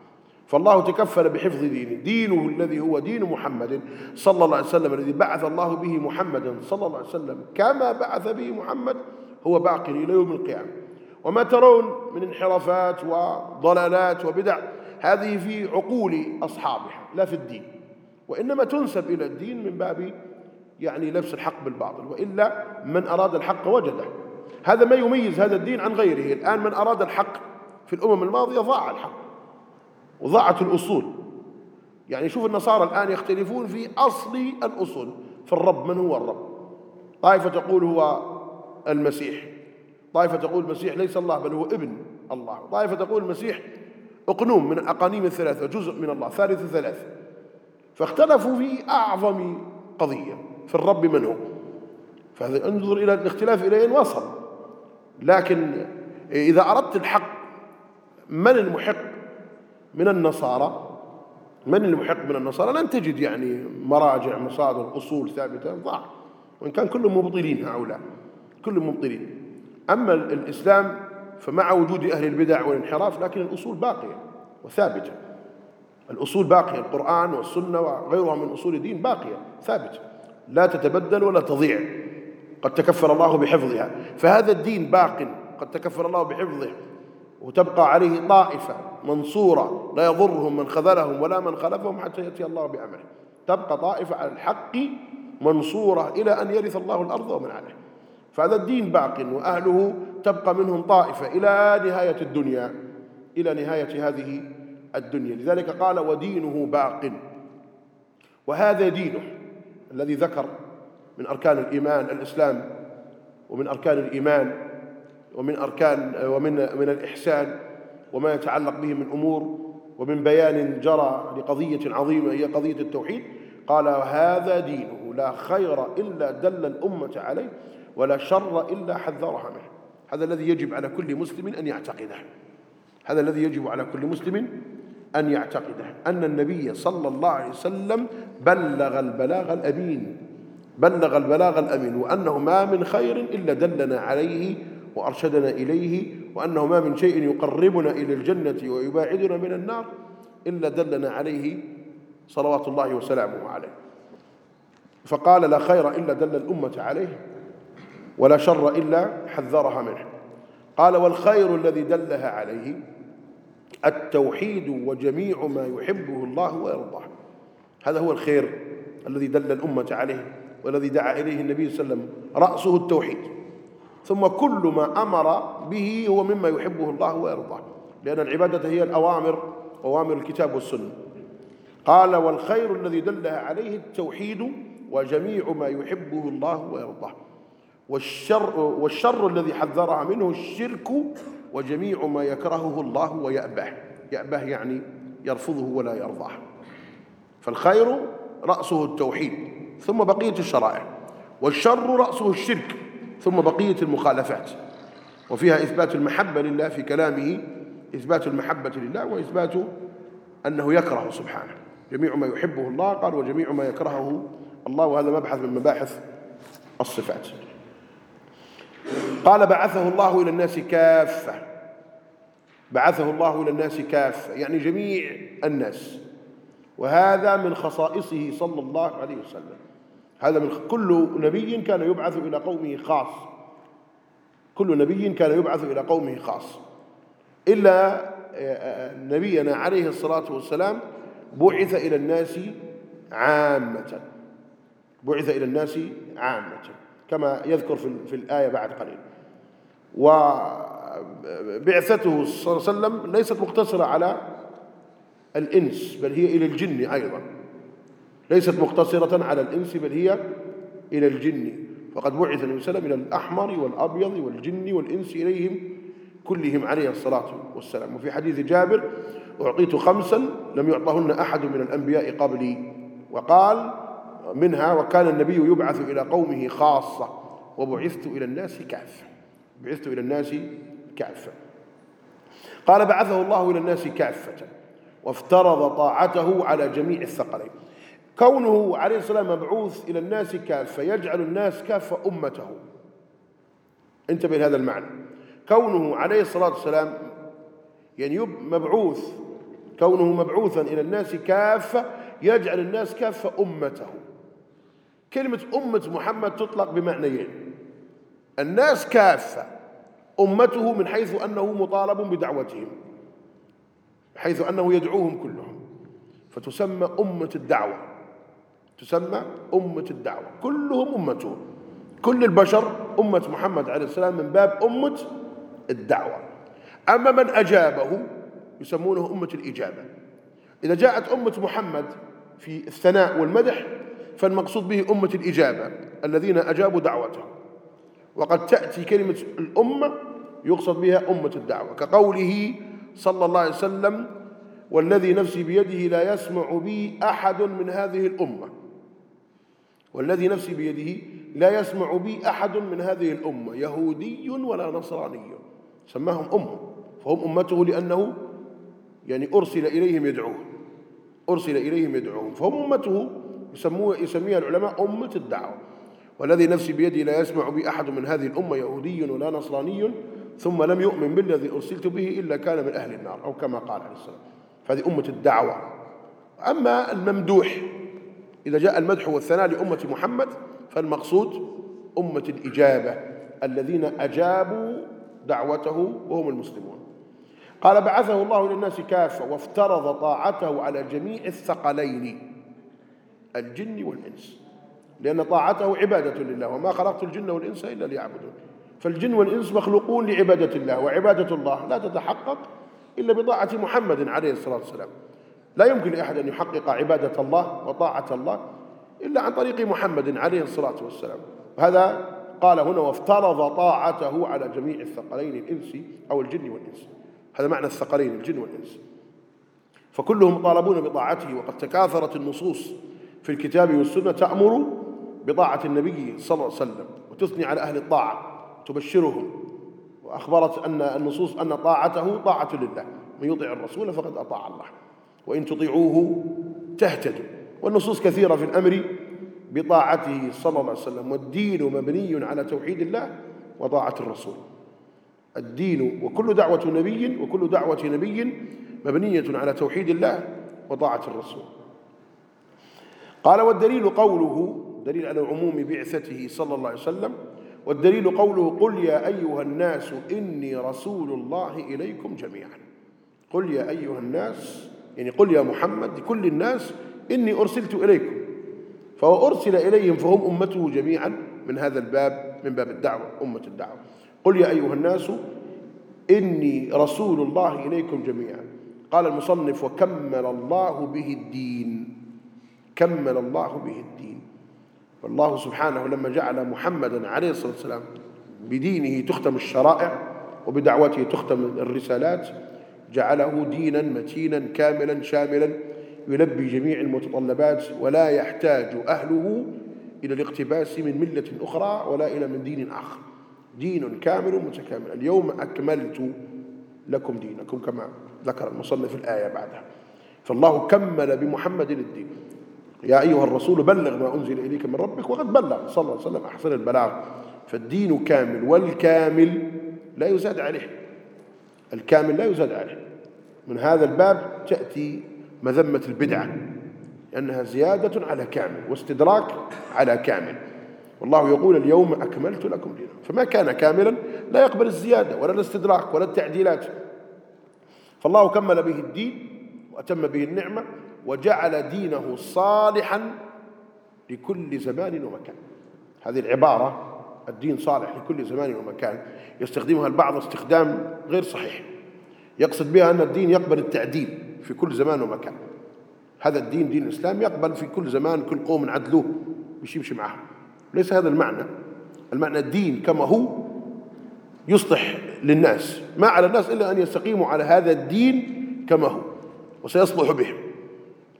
[SPEAKER 1] فالله تكفل بحفظ دينه. دينه الذي هو دين محمد صلى الله عليه وسلم الذي بعث الله به محمدا صلى الله عليه وسلم. كما بعث به محمد هو باق إلى يوم القيامة. وما ترون من انحرافات وضلالات وبدع هذه في عقول أصحابها لا في الدين. وإنما تنسب إلى الدين من باب يعني لبس الحق بالباطل وإلا من أراد الحق وجده. هذا ما يميز هذا الدين عن غيره. الآن من أراد الحق في الأمم الماضية ضاع الحق وضاعت الأصول. يعني شوف النصارى الآن يختلفون في أصل الأصول في الرب من هو الرب؟ طائفة تقول هو المسيح. طائفة تقول المسيح ليس الله بل هو ابن الله. طائفة تقول المسيح أقنوم من الأقانيم الثلاثة جزء من الله ثالث ثلاثة. فاختلفوا في أعظم قضية في الرب من هو؟ فهذا انظر إلى الاختلاف إلى أين وصل. لكن إذا أردت الحق من المحق من النصارى؟ من المحق من النصارى؟ لن تجد يعني مراجع مصادر أصول ثابتة ضاع. وإن كان كلهم مبطلين هؤلاء كلهم مبطلين. أما الإسلام فمع وجود أهل البدع والانحراف لكن الأصول باقية وثابتة. الأصول باقية القرآن والسنة وغيرها من أصول الدين باقية ثابتة لا تتبدل ولا تضيع. قد تكفر الله بحفظها. فهذا الدين باق قد تكفر الله بحفظه وتبقى عليه طائفة منصورة لا يضرهم من خذلهم ولا من خلفهم حتى يأتي الله بأمره. تبقى طائفة على الحق منصورة إلى أن يرث الله الأرض ومن عليه. فهذا الدين باق وأهله تبقى منهم طائفة إلى نهاية الدنيا إلى نهاية هذه الدنيا. لذلك قال ودينه باق. وهذا دينه الذي ذكر من أركان الإيمان الإسلام ومن أركان الإيمان ومن أركان ومن من الإحسان وما يتعلق به من أمور ومن بيان جرى لقضية عظيمة هي قضية التوحيد. قال هذا دينه لا خير إلا دل الأمة عليه ولا شر إلا حذرها منه. هذا الذي يجب على كل مسلم أن يعتقده. هذا الذي يجب على كل مسلم أن يعتقده أن النبي صلى الله عليه وسلم بلغ البلاغ الأمين بلغ البلاغ الأمين وأنه ما من خير إلا دلنا عليه وأرشدنا إليه وأنه ما من شيء يقربنا إلى الجنة ويباعدنا من النار إلا دلنا عليه صلوات الله وسلامه عليه. فقال لا خير إلا دل الأمة عليه ولا شر إلا حذرها منه. قال والخير الذي دلها عليه التوحيد وجميع ما يحبه الله ويرضاه. هذا هو الخير الذي دل الأمة عليه والذي دعا إليه النبي صلى الله عليه وسلم رأسه التوحيد. ثم كل ما أمر به هو مما يحبه الله ويرضاه. لأن العبادة هي الأوامر أوامر الكتاب والسنة. قال والخير الذي دلها عليه التوحيد وجميع ما يحبه الله ويرضاه. والشر, والشر الذي حذرها منه الشرك وجميع ما يكرهه الله ويأبه. يأبه يعني يرفضه ولا يرضاه. فالخير رأسه التوحيد ثم بقية الشرائع والشر رأسه الشرك ثم بقية المخالفات. وفيها إثبات المحبة لله في كلامه إثبات المحبة لله وإثبات أنه يكره سبحانه. جميع ما يحبه الله قال وجميع ما يكرهه الله وهذا مبحث من مباحث الصفات. قال بعثه الله إلى الناس كافة. بعثه الله إلى الناس كافة يعني جميع الناس. وهذا من خصائصه صلى الله عليه وسلم. هذا من كل نبي كان يبعث إلى قومه خاص. كل نبي كان يبعث إلى قومه خاص. إلا نبينا عليه الصلاة والسلام بعث إلى الناس عامة. بعث إلى الناس عامة كما يذكر في الآية بعد قليل. وبعثته صلى الله عليه وسلم ليست مقتصرة على الإنس بل هي إلى الجن أيضا. ليست مقتصرة على الإنس بل هي إلى الجن. فقد بعث النبي صلى الله عليه وسلم إلى الأحمر والأبيض والجن والإنس إليهم كلهم عليه الصلاة والسلام. وفي حديث جابر أعطيت خمسا لم يعطهن أحد من الأنبياء قبلي. وقال منها وكان النبي يبعث إلى قومه خاصة وبعثت إلى الناس كافة. بعثت إلى الناس كافة قال بعثه الله إلى الناس كافة وافترض طاعته على جميع الثقلين. كونه عليه السلام مبعوث إلى الناس كافة يجعل الناس كافة أمته. انتبه لهذا المعنى. كونه عليه الصلاة والسلام يعني مبعوث كونه مبعوثا إلى الناس كافة يجعل الناس كافة أمته. كلمة أمة محمد تطلق بمعنيين. الناس كافة أمته من حيث أنه مطالب بدعوتهم حيث أنه يدعوهم كلهم. فتسمى أمة الدعوة. تسمى أمة الدعوة. كلهم أمته. كل البشر أمة محمد عليه السلام من باب أمة الدعوة. أما من أجابه يسمونه أمة الإجابة. إذا جاءت أمة محمد في الثناء والمدح فالمقصود به أمة الإجابة الذين أجابوا دعوته وقد تأتي كلمة الأمة يقصد بها أمة الدعوة كقوله صلى الله عليه وسلم والذي نفسي بيده لا يسمع بي أحد من هذه الأمة. والذي نفسي بيده لا يسمع بي أحد من هذه الأمة يهودي ولا نصراني. سماهم أمة فهم أمته لأنه يعني أرسل إليهم يدعوهم أرسل إليهم يدعوهم فهم أمته يسموه يسميها العلماء أمة الدعوة. والذي نفسي بيدي لا يسمع بي أحد من هذه الأمة يهودي ولا نصراني ثم لم يؤمن بالذي أرسلت به إلا كان من أهل النار أو كما قال عليه السلام. فهذه أمة الدعوة. أما الممدوح إذا جاء المدح والثناء لأمة محمد فالمقصود أمة الإجابة الذين أجابوا دعوته وهم المسلمون. قال بعثه الله إلى الناس كافة وافترض طاعته على جميع الثقلين الجن والإنس. لأن طاعته عبادة لله وما خلقت الجن والإنس إلا ليعبدون. فالجن والإنس مخلوقون لعبادة الله وعبادة الله لا تتحقق إلا بطاعة محمد عليه الصلاة والسلام. لا يمكن لأحد أن يحقق عبادة الله وطاعة الله إلا عن طريق محمد عليه الصلاة والسلام. هذا قال هنا وافترض طاعته على جميع الثقلين الإنس أو الجن والإنس. هذا معنى الثقلين الجن والإنس. فكلهم طالبون بطاعته وقد تكاثرت النصوص في الكتاب والسنة تأمر بطاعة النبي صلى الله عليه وسلم وتثني على أهل الطاعة تبشرهم وأخبرت أن النصوص أن طاعته طاعة لله من يطيع الرسول فقد أطاع الله وإن تطيعوه تهتدوا. والنصوص كثيرة في الأمر بطاعته صلى الله عليه وسلم والدين مبني على توحيد الله وطاعة الرسول. الدين وكل دعوة نبي وكل دعوة نبي مبنية على توحيد الله وطاعة الرسول. قال والدليل قوله دليل على عموم بعثته صلى الله عليه وسلم والدليل قوله قل يا أيها الناس إني رسول الله إليكم جميعا. قل يا أيها الناس يعني قل يا محمد لكل الناس إني أرسلت إليكم. فهو أرسل إليهم فهم أمته جميعا من هذا الباب من باب الدعوة أمة الدعوة. قل يا أيها الناس إني رسول الله إليكم جميعا. قال المصنف وكمل الله به الدين. كمل الله به الدين. والله سبحانه لما جعل محمدا عليه الصلاة والسلام بدينه تختم الشرائع وبدعوته تختم الرسالات جعله دينا متينا كاملا شاملا يلبي جميع المتطلبات ولا يحتاج أهله إلى الاقتباس من ملة أخرى ولا إلى من دين آخر. دين كامل متكامل. اليوم أكملت لكم دينكم كما ذكر المصنف الآية بعدها. فالله كمل بمحمد الدين. يا أيها الرسول بلغ ما أنزل إليك من ربك وقد بلغ. صلى الله عليه وسلم أحسن البلاغ. فالدين كامل والكامل لا يزاد عليه. الكامل لا يزاد عليه. من هذا الباب تأتي مذمة البدعة لأنها زيادة على كامل واستدراك على كامل. والله يقول اليوم أكملت لكم دينكم. فما كان كاملا لا يقبل الزيادة ولا الاستدراك ولا التعديلات. فالله كمل به الدين وأتم به النعمة وجعل دينه صالحا لكل زمان ومكان. هذه العبارة الدين صالح لكل زمان ومكان يستخدمها البعض استخدام غير صحيح. يقصد بها أن الدين يقبل التعديل في كل زمان ومكان. هذا الدين دين الإسلام يقبل في كل زمان كل قوم عدلوه مش يمشي معه ليس هذا المعنى. المعنى الدين كما هو يصلح للناس. ما على الناس إلا أن يستقيموا على هذا الدين كما هو وسيصلح بهم.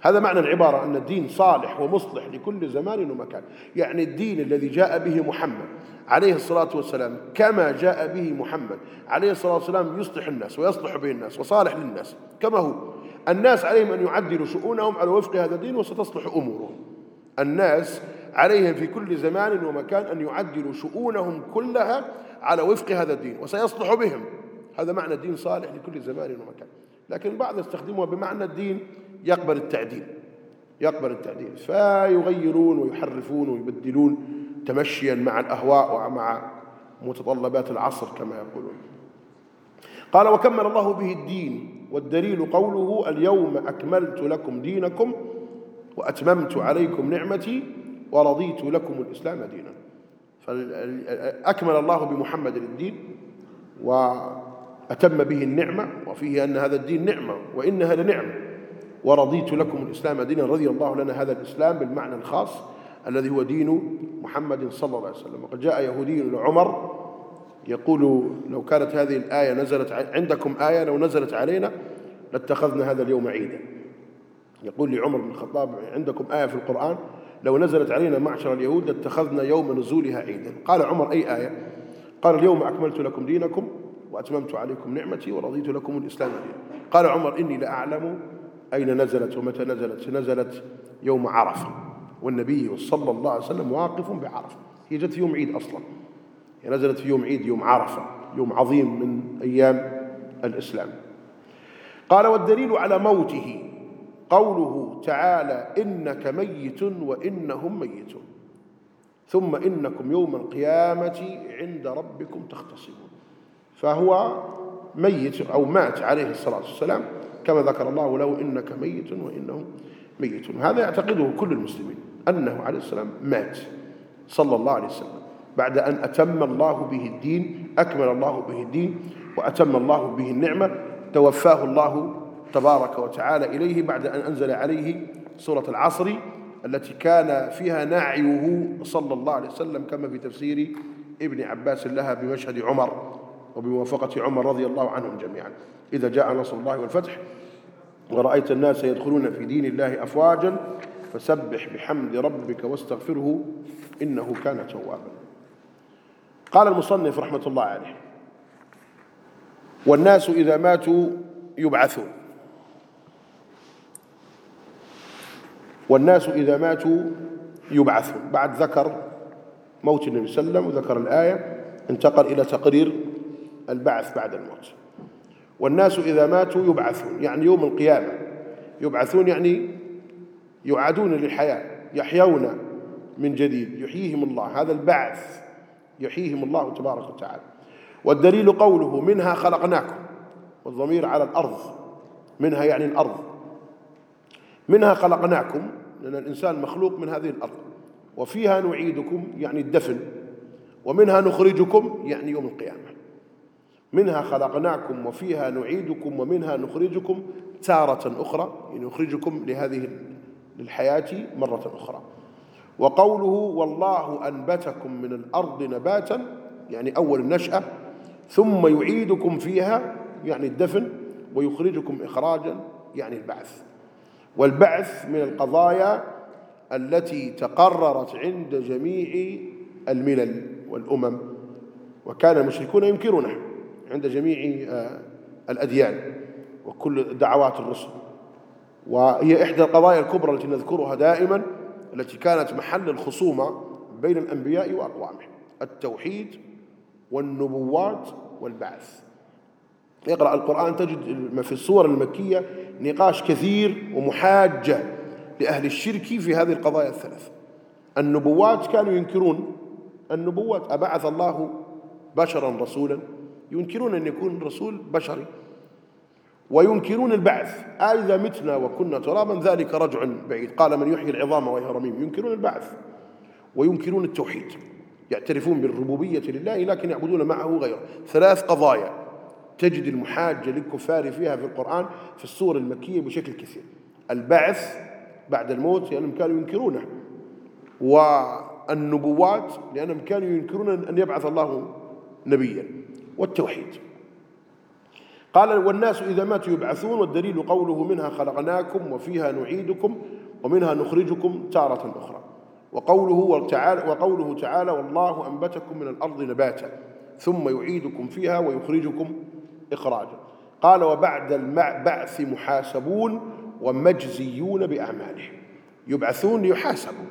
[SPEAKER 1] هذا معنى العبارة أن الدين صالح ومصلح لكل زمان ومكان. يعني الدين الذي جاء به محمد عليه الصلاة والسلام كما جاء به محمد عليه الصلاة والسلام يصلح الناس ويصلح به الناس وصالح للناس كما هو. الناس عليهم أن يعدلوا شؤونهم على وفق هذا الدين وستصلح أمورهم. الناس عليهم في كل زمان ومكان أن يعدلوا شؤونهم كلها على وفق هذا الدين وسيصلح بهم. هذا معنى الدين صالح لكل زمان ومكان. لكن بعض يستخدمها بمعنى الدين يقبل التعديل يقبل التعديل. فيغيرون ويحرفون ويبدلون تمشيا مع الأهواء ومع متطلبات العصر كما يقولون. قال وكمل الله به الدين والدليل قوله اليوم أكملت لكم دينكم وأتممت عليكم نعمتي ورضيت لكم الإسلام دينا. فأكمل الله بمحمد الدين وأتم به النعمة وفيه أن هذا الدين نعمة وإنها لنعمة. ورضيت لكم الإسلام دينا رضي الله لنا هذا الإسلام بالمعنى الخاص الذي هو دين محمد صلى الله عليه وسلم. وقد جاء يهودي لعمر يقول لو كانت هذه الآية نزلت عندكم آية لو نزلت علينا لاتخذنا هذا اليوم عيدا. يقول لعمر بن الخطاب عندكم آية في القرآن؟ لو نزلت علينا معشر اليهود لاتخذنا يوم نزولها عيدا. قال عمر أي آية؟ قال اليوم أكملت لكم دينكم وأتممت عليكم نعمتي ورضيت لكم الإسلام دينا. قال عمر إني لأعلم أين نزلت ومتى نزلت؟ نزلت يوم عرفة. والنبي صلى الله عليه وسلم واقف بعرفة. هي جت في يوم عيد أصلا. هي نزلت في يوم عيد يوم عرفة يوم عظيم من أيام الإسلام. قال والدليل على موته. قوله تعالى إنك ميت وإنهم ميتون. ثم إنكم يوم القيامة عند ربكم تختصمون. فهو ميت أو مات عليه الصلاة والسلام. كما ذكر الله له إنك ميت وإنهم ميتون. هذا يعتقده كل المسلمين أنه عليه السلام مات صلى الله عليه وسلم بعد أن أتم الله به الدين أكمل الله به الدين وأتم الله به النعمة توفاه الله تبارك وتعالى إليه بعد أن أنزل عليه سورة العصر التي كان فيها نعيه صلى الله عليه وسلم كما في تفسير ابن عباس لها بمشهد عمر وبموافقة عمر رضي الله عنهم جميعا. إذا جاء نصر الله والفتح ورأيت الناس يدخلون في دين الله أفواجا فسبح بحمد ربك واستغفره إنه كان توابا. قال المصنف رحمة الله عليه والناس إذا ماتوا يبعثون. والناس إذا ماتوا يبعثون. بعد ذكر موت النبي صلى الله عليه وسلم وذكر الآية انتقل إلى تقرير البعث بعد الموت. والناس إذا ماتوا يبعثون يعني يوم القيامة. يبعثون يعني يعادون للحياة يحيون من جديد يحييهم الله. هذا البعث يحييهم الله تبارك وتعالى. والدليل قوله منها خلقناكم والضمير على الأرض. منها يعني الأرض. منها خلقناكم لأن الإنسان مخلوق من هذه الأرض. وفيها نعيدكم يعني الدفن. ومنها نخرجكم يعني يوم القيامة. منها خلقناكم وفيها نعيدكم ومنها نخرجكم تارة أخرى يعني نخرجكم لهذه للحياة مرة أخرى. وقوله والله أنبتكم من الأرض نباتا يعني أول النشأة ثم يعيدكم فيها يعني الدفن ويخرجكم إخراجا يعني البعث. والبعث من القضايا التي تقررت عند جميع الملل والأمم. وكان المشركون ينكرونه. عند جميع آه، الأديان وكل دعوات الرسل. وهي إحدى القضايا الكبرى التي نذكرها دائما التي كانت محل الخصومة بين الأنبياء وأقوامهم التوحيد والنبوات والبعث. اقرأ القرآن تجد في الصور المكية نقاش كثير ومحاجة لأهل الشرك في هذه القضايا الثلاث النبوات كانوا ينكرون النبوات أبعث الله بشرا رسولا ينكرون أن يكون رسول بشري وينكرون البعث. إذا متنا وكنا ترابا ذلك رجع بعيد. قال من يحيي العظام وهي رميم. ينكرون البعث وينكرون التوحيد. يعترفون بالربوبية لله لكن يعبدون معه غيره. ثلاث قضايا تجد المحاجة للكفار فيها في القرآن في السور المكية بشكل كثير. البعث بعد الموت لأنهم كانوا ينكرونه والنبوات لأنهم كانوا ينكرون أن يبعث الله نبيا. والتوحيد. قال والناس إذا ماتوا يبعثون والدليل قوله منها خلقناكم وفيها نعيدكم ومنها نخرجكم تارة أخرى. وقوله تعالى, وقوله تعالى والله أنبتكم من الأرض نباتا ثم يعيدكم فيها ويخرجكم إخراجا. قال وبعد البعث محاسبون ومجزيون بأعمالهم. يبعثون ليحاسبوا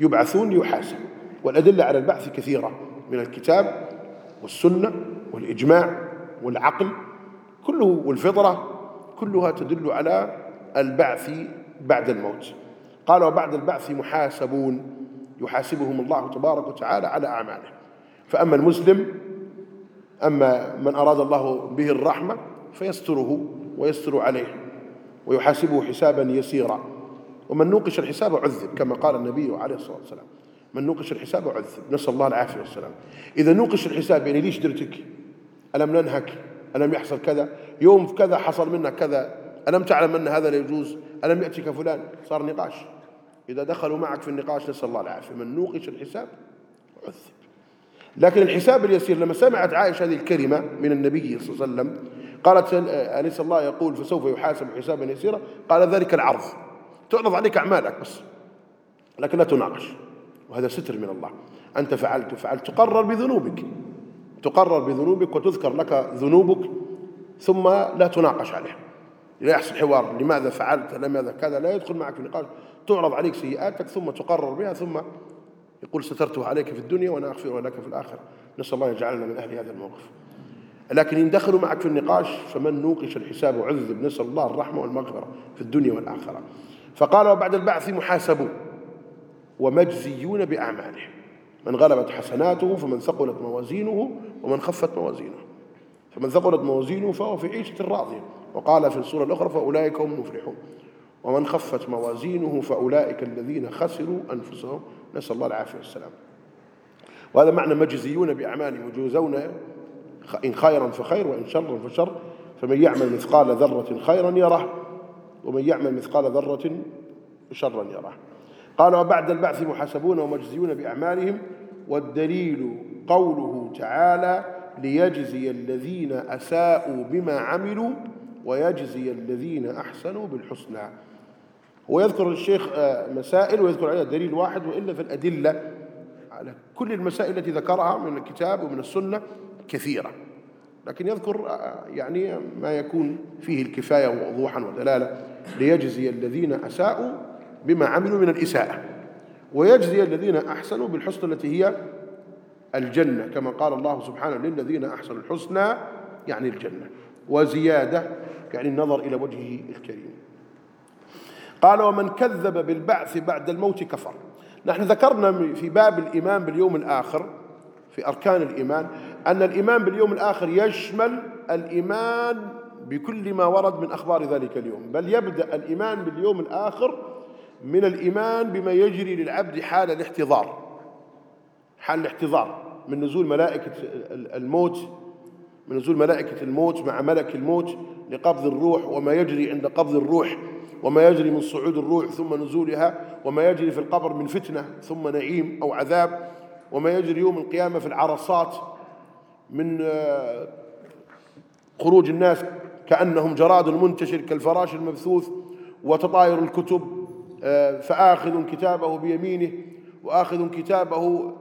[SPEAKER 1] يبعثون ليحاسبوا والأدلة على البعث كثيرة من الكتاب والسنة والإجماع والعقل كله والفطرة كلها تدل على البعث بعد الموت. قال وبعد البعث محاسبون. يحاسبهم الله تبارك وتعالى على أعماله. فأما المسلم أما من أراد الله به الرحمة فيستره ويستر عليه ويحاسبه حسابا يسيرا. ومن نوقش الحساب عذب كما قال النبي عليه الصلاة والسلام. من نوقش الحساب عذب نسأل الله العافية والسلام. إذا نوقش الحساب يعني ليش درتك؟ ألم ننهك؟ ألم يحصل كذا؟ يوم كذا حصل منك كذا. ألم تعلم أن هذا لا يجوز؟ ألم يأتيك فلان؟ صار نقاش. إذا دخلوا معك في النقاش نسأل الله العافية. من نوقش الحساب عذب. لكن الحساب اليسير لما سمعت عائشة هذه الكلمة من النبي صلى الله عليه وسلم قالت أليس الله يقول فسوف يحاسب حسابا يسيرا؟ قال ذلك العرض. تعرض عليك أعمالك بس لكن لا تناقش. وهذا ستر من الله. أنت فعلت فعلت. تقرر بذنوبك. تقرر بذنوبك وتذكر لك ذنوبك ثم لا تناقش عليه لا يحصل حوار. لماذا فعلت؟ لماذا كذا؟ لا يدخل معك في نقاش. تعرض عليك سيئاتك ثم تقرر بها ثم يقول سترته عليك في الدنيا وأنا أغفره لك في الآخرة. نسأل الله يجعلنا من أهل هذا الموقف. لكن إن دخلوا معك في النقاش فمن نوقش الحساب عذب. نسأل الله الرحمة والمغفرة في الدنيا والآخرة. فقال وبعد البعث محاسبون. ومجزيون بأعمالهم. من غلبت حسناته فمن ثقلت موازينه ومن خفت موازينه. فمن ثقلت موازينه فهو في عيشة راضية. وقال في السورة الأخرى فأولئك هم المفلحون. ومن خفت موازينه فأولئك الذين خسروا أنفسهم. نسأل الله العافية والسلام. وهذا معنى مجزيون بأعمالهم. وجوزون إن خيرا فخير وإن شرا فشر. فمن يعمل مثقال ذرة خيرا يره. ومن يعمل مثقال ذرة شرا يره. قال وبعد البعث محاسبون ومجزيون بأعمالهم والدليل قوله تعالى ليجزي الذين أساءوا بما عملوا ويجزي الذين أحسنوا بالحسنى. ويذكر الشيخ آه، مسائل ويذكر عليها دليل واحد وإلا في الأدلة على كل المسائل التي ذكرها من الكتاب ومن السنة كثيرة. لكن يذكر آه، يعني ما يكون فيه الكفاية ووضوحا ودلالة ليجزي الذين أساءوا بما عملوا من الإساءة. ويجزي الذين أحسنوا بالحسنى التي هي الجنة كما قال الله سبحانه للذين أحسنوا الحسنى يعني الجنة. وزيادة يعني النظر إلى وجهه الكريم. قال ومن كذب بالبعث بعد الموت كفر. نحن ذكرنا في باب الإيمان باليوم الآخر في أركان الإيمان أن الإيمان باليوم الآخر يشمل الإيمان بكل ما ورد من أخبار ذلك اليوم. بل يبدأ الإيمان باليوم الآخر من الإيمان بما يجري للعبد حال الاحتضار. حال الاحتضار. من نزول ملائكة الموت من نزول ملائكة الموت مع ملك الموت لقبض الروح وما يجري عند قبض الروح وما يجري من صعود الروح ثم نزولها وما يجري في القبر من فتنة ثم نعيم أو عذاب وما يجري يوم القيامة في العرصات من آه، خروج الناس كأنهم جراد منتشر كالفراش المبثوث وتطاير الكتب فآخذ كتابه بيمينه وآخذ كتابه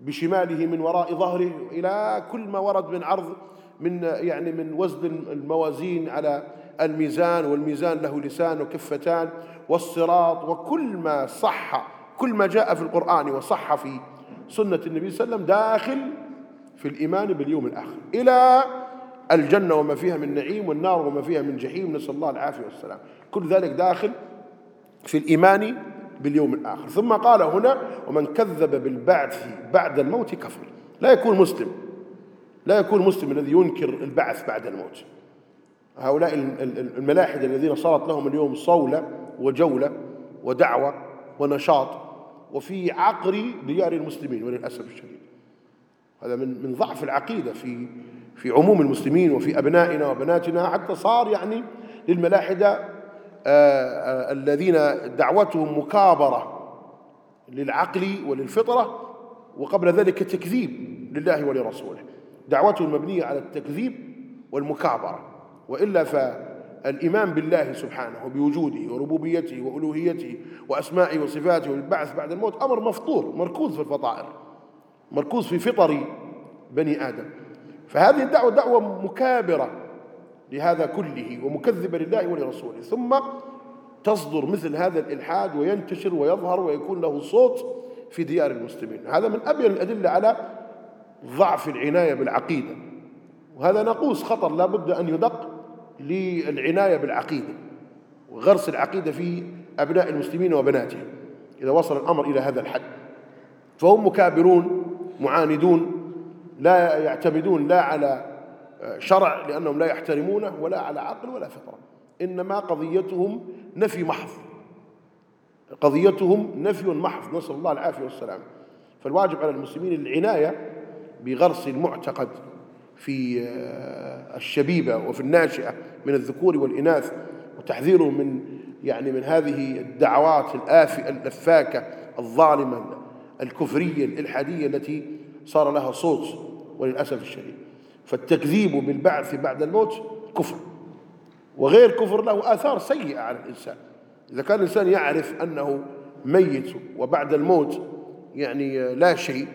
[SPEAKER 1] بشماله من وراء ظهره إلى كل ما ورد من عرض من يعني من وزن الموازين على الميزان والميزان له لسان وكفتان والصراط وكل ما صح كل ما جاء في القرآن وصح في سنة النبي صلى الله عليه وسلم داخل في الإيمان باليوم الآخر. إلى الجنة وما فيها من نعيم والنار وما فيها من جحيم. نسأل الله العافية والسلام. كل ذلك داخل في الإيمان باليوم الآخر. ثم قال هنا ومن كذب بالبعث بعد الموت كفر. لا يكون مسلم لا يكون مسلم الذي ينكر البعث بعد الموت. هؤلاء الملاحدة الذين صارت لهم اليوم صولة وجولة ودعوة ونشاط وفي عقر ديار المسلمين وللأسف الشديد. هذا من من ضعف العقيدة في في عموم المسلمين وفي أبنائنا وبناتنا حتى صار يعني للملاحدة الذين دعوتهم مكابرة للعقل وللفطرة وقبل ذلك تكذيب لله ولرسوله. دعوته المبنية على التكذيب والمكابرة. وإلا فالإيمان بالله سبحانه بوجوده وربوبيته وألوهيته وأسمائه وصفاته والبعث بعد الموت أمر مفطور مركوز في الفطائر مركوز في فطر بني آدم. فهذه الدعوة دعوة مكابرة. لهذا كله ومكذبة لله ولرسوله. ثم تصدر مثل هذا الإلحاد وينتشر ويظهر ويكون له صوت في ديار المسلمين. هذا من أبين الأدلة على ضعف العناية بالعقيدة. وهذا نقوص خطر لا بد أن يدق للعناية بالعقيدة وغرس العقيدة في أبناء المسلمين وبناتهم. إذا وصل الأمر إلى هذا الحد فهم مكابرون معاندون لا يعتمدون لا على شرع لأنهم لا يحترمونه ولا على عقل ولا فطرة. إنما قضيتهم نفي محض. قضيتهم نفي محض. نسأل الله العافية والسلام. فالواجب على المسلمين العناية بغرس المعتقد في آه، الشبيبة وفي الناشئة من الذكور والإناث وتحذيرهم من يعني من هذه الدعوات الآفئة اللفاكة الظالمة الكفرية الإلحادية التي صار لها صوت وللأسف الشديد. فالتكذيب بالبعث بعد الموت كفر. وغير كفر له آثار سيئة على الإنسان. إذا كان الإنسان يعرف أنه ميت وبعد الموت يعني لا شيء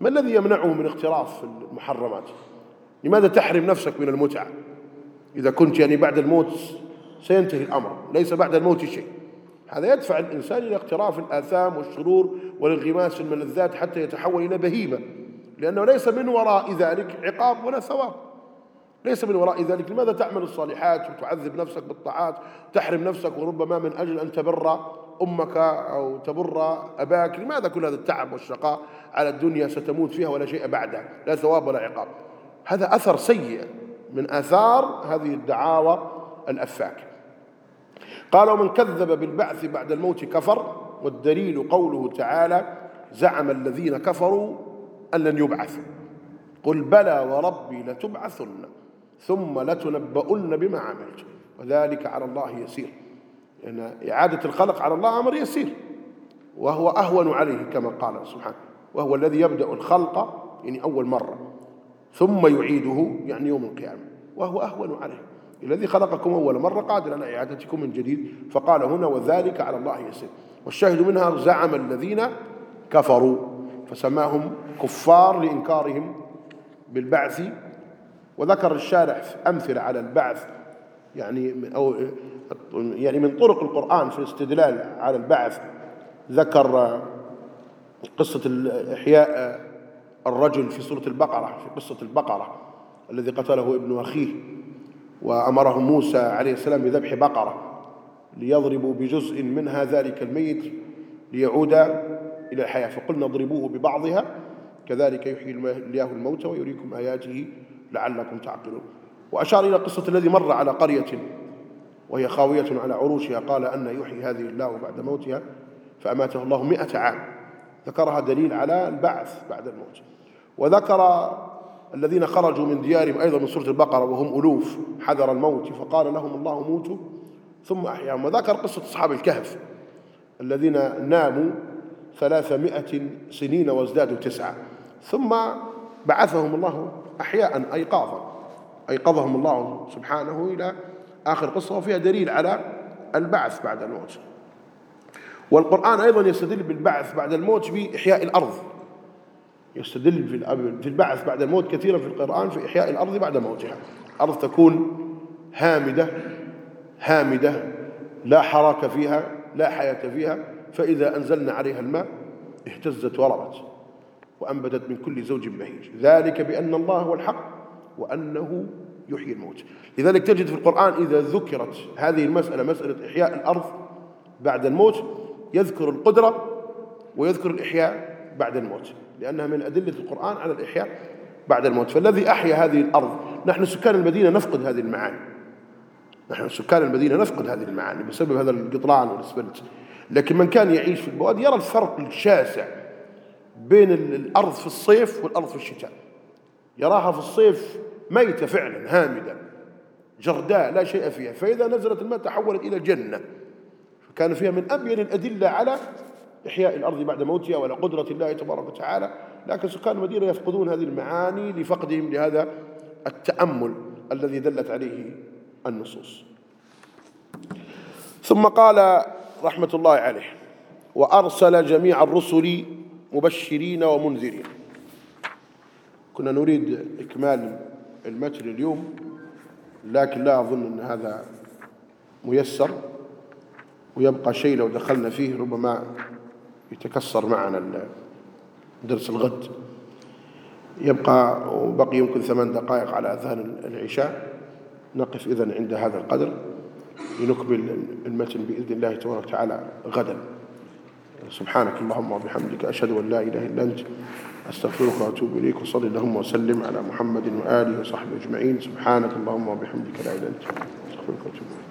[SPEAKER 1] ما الذي يمنعه من اقتراف المحرمات؟ لماذا تحرم نفسك من المتعة؟ إذا كنت يعني بعد الموت سينتهي الأمر ليس بعد الموت شيء. هذا يدفع الإنسان إلى اقتراف الآثام والشرور والانغماس في الملذات حتى يتحول إلى بهيمة. لأنه ليس من وراء ذلك عقاب ولا ثواب. ليس من وراء ذلك. لماذا تعمل الصالحات وتعذب نفسك بالطاعات؟ تحرم نفسك وربما من أجل أن تبر أمك أو تبر أباك؟ لماذا كل هذا التعب والشقاء على الدنيا ستموت فيها ولا شيء بعدها؟ لا ثواب ولا عقاب. هذا أثر سيء من آثار هذه الدعاوى الأفاك. قال ومن كذب بالبعث بعد الموت كفر. والدليل قوله تعالى زعم الذين كفروا أن لن يبعثوا قل بلى وربي لتبعثن ثم لتنبؤن بما عملتم. وذلك على الله يسير. لأن إعادة الخلق على الله أمر يسير. وهو أهون عليه كما قال سبحانه. وهو الذي يبدأ الخلق يعني أول مرة. ثم يعيده يعني يوم القيامة. وهو أهون عليه. الذي خلقكم أول مرة قادر على إعادتكم من جديد فقال هنا وذلك على الله يسير. والشاهد منها زعم الذين كفروا. فسماهم كفار لإنكارهم بالبعث. وذكر الشارح أمثلة على البعث يعني أو يعني من طرق القرآن في الاستدلال على البعث. ذكر قصة إحياء الرجل في سورة البقرة في قصة البقرة الذي قتله ابن أخيه وأمره موسى عليه السلام بذبح بقرة ليضربوا بجزء منها ذلك الميت ليعود إلى الحياة فقلنا اضربوه ببعضها. كذلك يحيي الله الموتى ويريكم آياته لعلكم تعقلون. وأشار إلى قصة الذي مر على قرية وهي خاوية على عروشها. قال أن يحيي هذه الله بعد موتها فأماته الله مئة عام. ذكرها دليل على البعث بعد الموت. وذكر الذين خرجوا من ديارهم أيضا من سورة البقرة وهم ألوف. حذر الموت فقال لهم الله موتوا ثم أحياهم. وذكر قصة أصحاب الكهف الذين ناموا ثلاثمائة سنين وازدادوا تسعة. ثم بعثهم الله أحياء أيقاظا أيقظهم الله سبحانه إلى آخر قصة وفيها دليل على البعث بعد الموت. والقرآن أيضا يستدل بالبعث بعد الموت بإحياء الأرض. يستدل في البعث بعد الموت كثيرا في القرآن في إحياء الأرض بعد موتها. الأرض تكون هامدة هامدة لا حركة فيها لا حياة فيها. فإذا أنزلنا عليها الماء اهتزت وربت وأنبتت من كل زوج بهيج. ذلك بأن الله هو الحق وأنه يحيي الموت. لذلك تجد في القرآن إذا ذكرت هذه المسألة مسألة إحياء الأرض بعد الموت يذكر القدرة ويذكر الإحياء بعد الموت لأنها من أدلة القرآن على الإحياء بعد الموت. فالذي أحيا هذه الأرض نحن سكان المدينة نفقد هذه المعاني. نحن سكان المدينة نفقد هذه المعاني بسبب هذا القطران والأسفلت. لكن من كان يعيش في البوادي يرى الفرق الشاسع بين الأرض في الصيف والأرض في الشتاء. يراها في الصيف ميتة فعلا هامدة جرداء لا شيء فيها. فإذا نزلت الماء تحولت إلى جنة. فكان فيها من أبين الأدلة على إحياء الأرض بعد موتها ولا قدرة الله تبارك وتعالى. لكن سكان المدينة يفقدون هذه المعاني لفقدهم لهذا التأمل الذي دلت عليه النصوص. ثم قال رحمة الله عليه. وأرسل جميع الرسل مبشرين ومنذرين. كنا نريد إكمال المتن اليوم لكن لا أظن أن هذا ميسر ويبقى شيء لو دخلنا فيه ربما يتكسر معنا درس الغد. يبقى وبقي يمكن ثمان دقائق على أذان العشاء. نقف إذن عند هذا القدر. لنكمل المتن بإذن الله تبارك وتعالى غدا. سبحانك اللهم وبحمدك أشهد أن لا إله إلا أنت أستغفرك وأتوب إليك وصلي اللهم وسلم على محمد وآله وصحبه أجمعين. سبحانك اللهم وبحمدك لا إله إلا أنت أستغفرك وأتوب إليك.